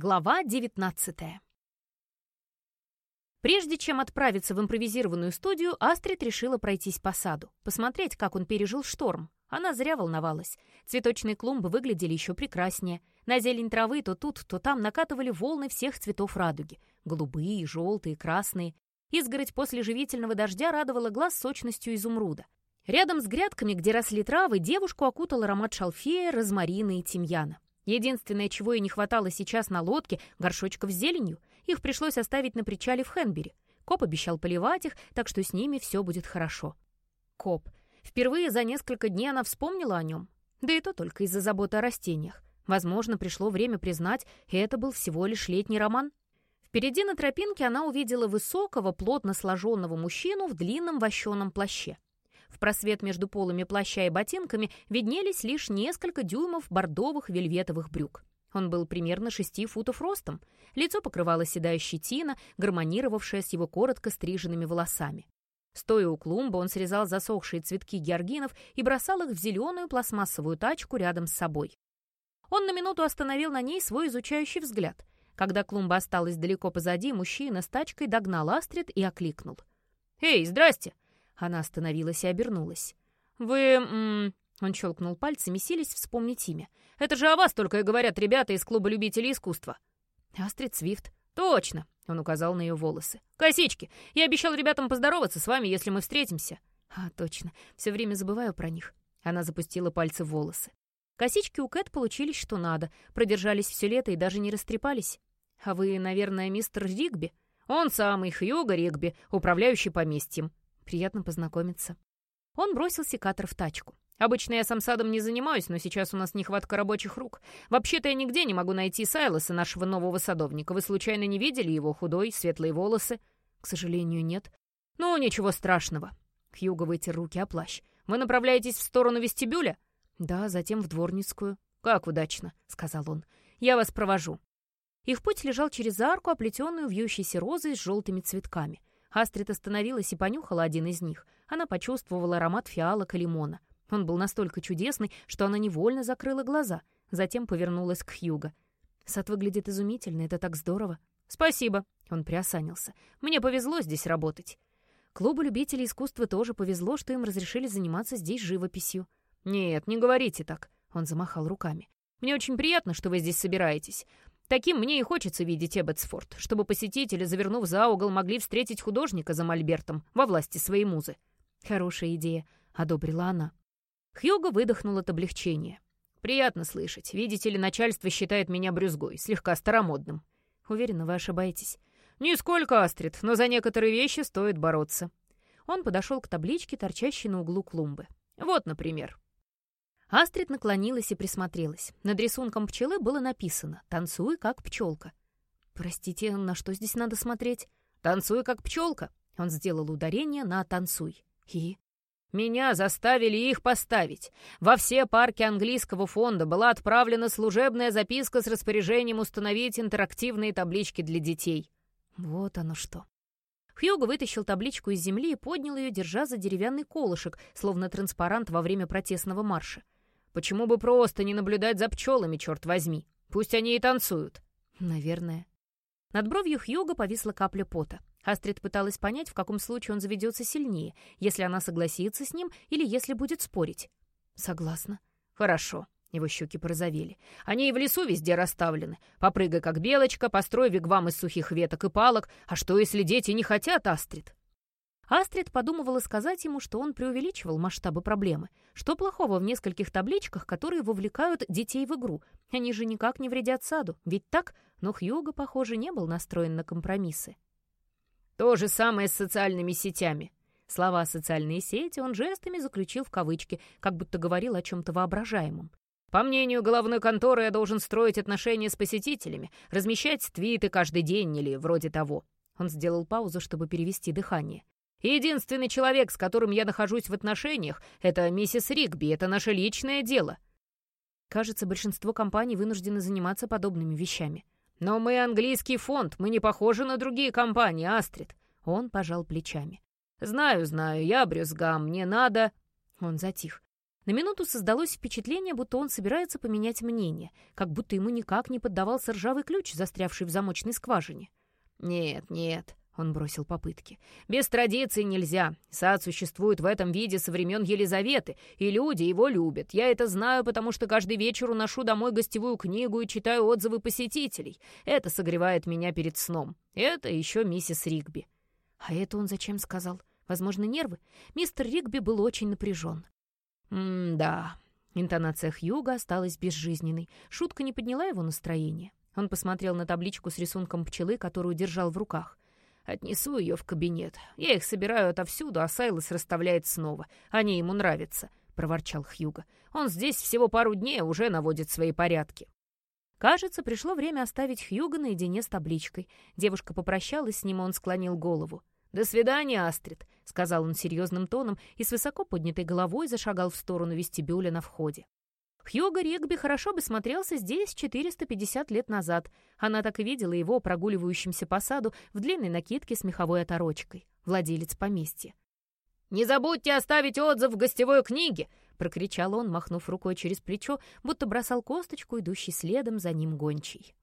Глава 19 Прежде чем отправиться в импровизированную студию, Астрид решила пройтись по саду, посмотреть, как он пережил шторм. Она зря волновалась. Цветочные клумбы выглядели еще прекраснее. На зелень травы то тут, то там накатывали волны всех цветов радуги. Голубые, желтые, красные. Изгородь после живительного дождя радовала глаз сочностью изумруда. Рядом с грядками, где росли травы, девушку окутал аромат шалфея, розмарина и тимьяна. Единственное, чего ей не хватало сейчас на лодке — горшочков с зеленью. Их пришлось оставить на причале в Хенбере. Коп обещал поливать их, так что с ними все будет хорошо. Коп. Впервые за несколько дней она вспомнила о нем. Да и то только из-за заботы о растениях. Возможно, пришло время признать, это был всего лишь летний роман. Впереди на тропинке она увидела высокого, плотно сложенного мужчину в длинном вощеном плаще. В просвет между полами плаща и ботинками виднелись лишь несколько дюймов бордовых вельветовых брюк. Он был примерно шести футов ростом. Лицо покрывало седая щетина, гармонировавшая с его коротко стриженными волосами. Стоя у клумбы, он срезал засохшие цветки георгинов и бросал их в зеленую пластмассовую тачку рядом с собой. Он на минуту остановил на ней свой изучающий взгляд. Когда клумба осталась далеко позади, мужчина с тачкой догнал Астрид и окликнул. «Эй, здрасте!» Она остановилась и обернулась. «Вы...» Он щелкнул пальцами, сились вспомнить имя. «Это же о вас только и говорят ребята из клуба любителей искусства». «Астрид Свифт». «Точно!» — он указал на ее волосы. «Косички! Я обещал ребятам поздороваться с вами, если мы встретимся». «А, точно. Все время забываю про них». Она запустила пальцы в волосы. Косички у Кэт получились что надо, продержались все лето и даже не растрепались. «А вы, наверное, мистер Ригби?» «Он самый, Хьюго Ригби, управляющий поместьем». Приятно познакомиться. Он бросил секатор в тачку. Обычно я сам садом не занимаюсь, но сейчас у нас нехватка рабочих рук. Вообще-то я нигде не могу найти Сайлоса, нашего нового садовника. Вы случайно не видели его худой, светлые волосы? К сожалению, нет. Ну, ничего страшного. Хьюго вытер руки о плащ. Вы направляетесь в сторону вестибюля? Да, затем в дворницкую. Как удачно, сказал он. Я вас провожу. Их путь лежал через арку, оплетенную вьющейся розой с желтыми цветками. Астрид остановилась и понюхала один из них. Она почувствовала аромат фиалок и лимона. Он был настолько чудесный, что она невольно закрыла глаза. Затем повернулась к Хьюго. «Сад выглядит изумительно, это так здорово». «Спасибо», — он приосанился. «Мне повезло здесь работать». Клубу любителей искусства тоже повезло, что им разрешили заниматься здесь живописью. «Нет, не говорите так», — он замахал руками. «Мне очень приятно, что вы здесь собираетесь. Таким мне и хочется видеть Эбботсфорд, чтобы посетители, завернув за угол, могли встретить художника за мольбертом во власти своей музы. Хорошая идея, — одобрила она. Хьюго выдохнул от облегчения. «Приятно слышать. Видите ли, начальство считает меня брюзгой, слегка старомодным». «Уверена, вы ошибаетесь». «Нисколько, Астрид, но за некоторые вещи стоит бороться». Он подошел к табличке, торчащей на углу клумбы. «Вот, например, Астрид наклонилась и присмотрелась. Над рисунком пчелы было написано «Танцуй, как пчелка». «Простите, на что здесь надо смотреть?» «Танцуй, как пчелка». Он сделал ударение на «танцуй». «И?» «Меня заставили их поставить. Во все парки английского фонда была отправлена служебная записка с распоряжением установить интерактивные таблички для детей». Вот оно что. Хьюго вытащил табличку из земли и поднял ее, держа за деревянный колышек, словно транспарант во время протестного марша. Почему бы просто не наблюдать за пчелами, черт возьми? Пусть они и танцуют. Наверное. Над бровью Хьюга повисла капля пота. Астрид пыталась понять, в каком случае он заведется сильнее, если она согласится с ним или если будет спорить. Согласна. Хорошо. Его щеки порозовели. Они и в лесу везде расставлены. Попрыгай, как белочка, построй вигвам из сухих веток и палок. А что, если дети не хотят, Астрид? Астрид подумывала сказать ему, что он преувеличивал масштабы проблемы. Что плохого в нескольких табличках, которые вовлекают детей в игру? Они же никак не вредят саду, ведь так? Но Хьюго, похоже, не был настроен на компромиссы. То же самое с социальными сетями. Слова «социальные сети» он жестами заключил в кавычки, как будто говорил о чем-то воображаемом. По мнению головной конторы, я должен строить отношения с посетителями, размещать твиты каждый день или вроде того. Он сделал паузу, чтобы перевести дыхание. Единственный человек, с которым я нахожусь в отношениях, это миссис Ригби, это наше личное дело. Кажется, большинство компаний вынуждены заниматься подобными вещами. Но мы английский фонд, мы не похожи на другие компании, Астрид. Он пожал плечами. Знаю, знаю, я брюзга, мне надо... Он затих. На минуту создалось впечатление, будто он собирается поменять мнение, как будто ему никак не поддавался ржавый ключ, застрявший в замочной скважине. «Нет, нет», — он бросил попытки. «Без традиций нельзя. Сад существует в этом виде со времен Елизаветы, и люди его любят. Я это знаю, потому что каждый вечер уношу домой гостевую книгу и читаю отзывы посетителей. Это согревает меня перед сном. Это еще миссис Ригби». А это он зачем сказал? Возможно, нервы? Мистер Ригби был очень напряжен. «М-да». Интонация Хьюга осталась безжизненной. Шутка не подняла его настроение. Он посмотрел на табличку с рисунком пчелы, которую держал в руках. «Отнесу ее в кабинет. Я их собираю отовсюду, а Сайлос расставляет снова. Они ему нравятся», — проворчал Хьюга. «Он здесь всего пару дней, уже наводит свои порядки». Кажется, пришло время оставить Хьюга наедине с табличкой. Девушка попрощалась с ним, он склонил голову. «До свидания, Астрид», — сказал он серьезным тоном и с высоко поднятой головой зашагал в сторону вестибюля на входе. Хьюго Ригби хорошо бы смотрелся здесь 450 лет назад. Она так и видела его прогуливающимся по саду в длинной накидке с меховой оторочкой. Владелец поместья. «Не забудьте оставить отзыв в гостевой книге!» — прокричал он, махнув рукой через плечо, будто бросал косточку, идущий следом за ним гончий.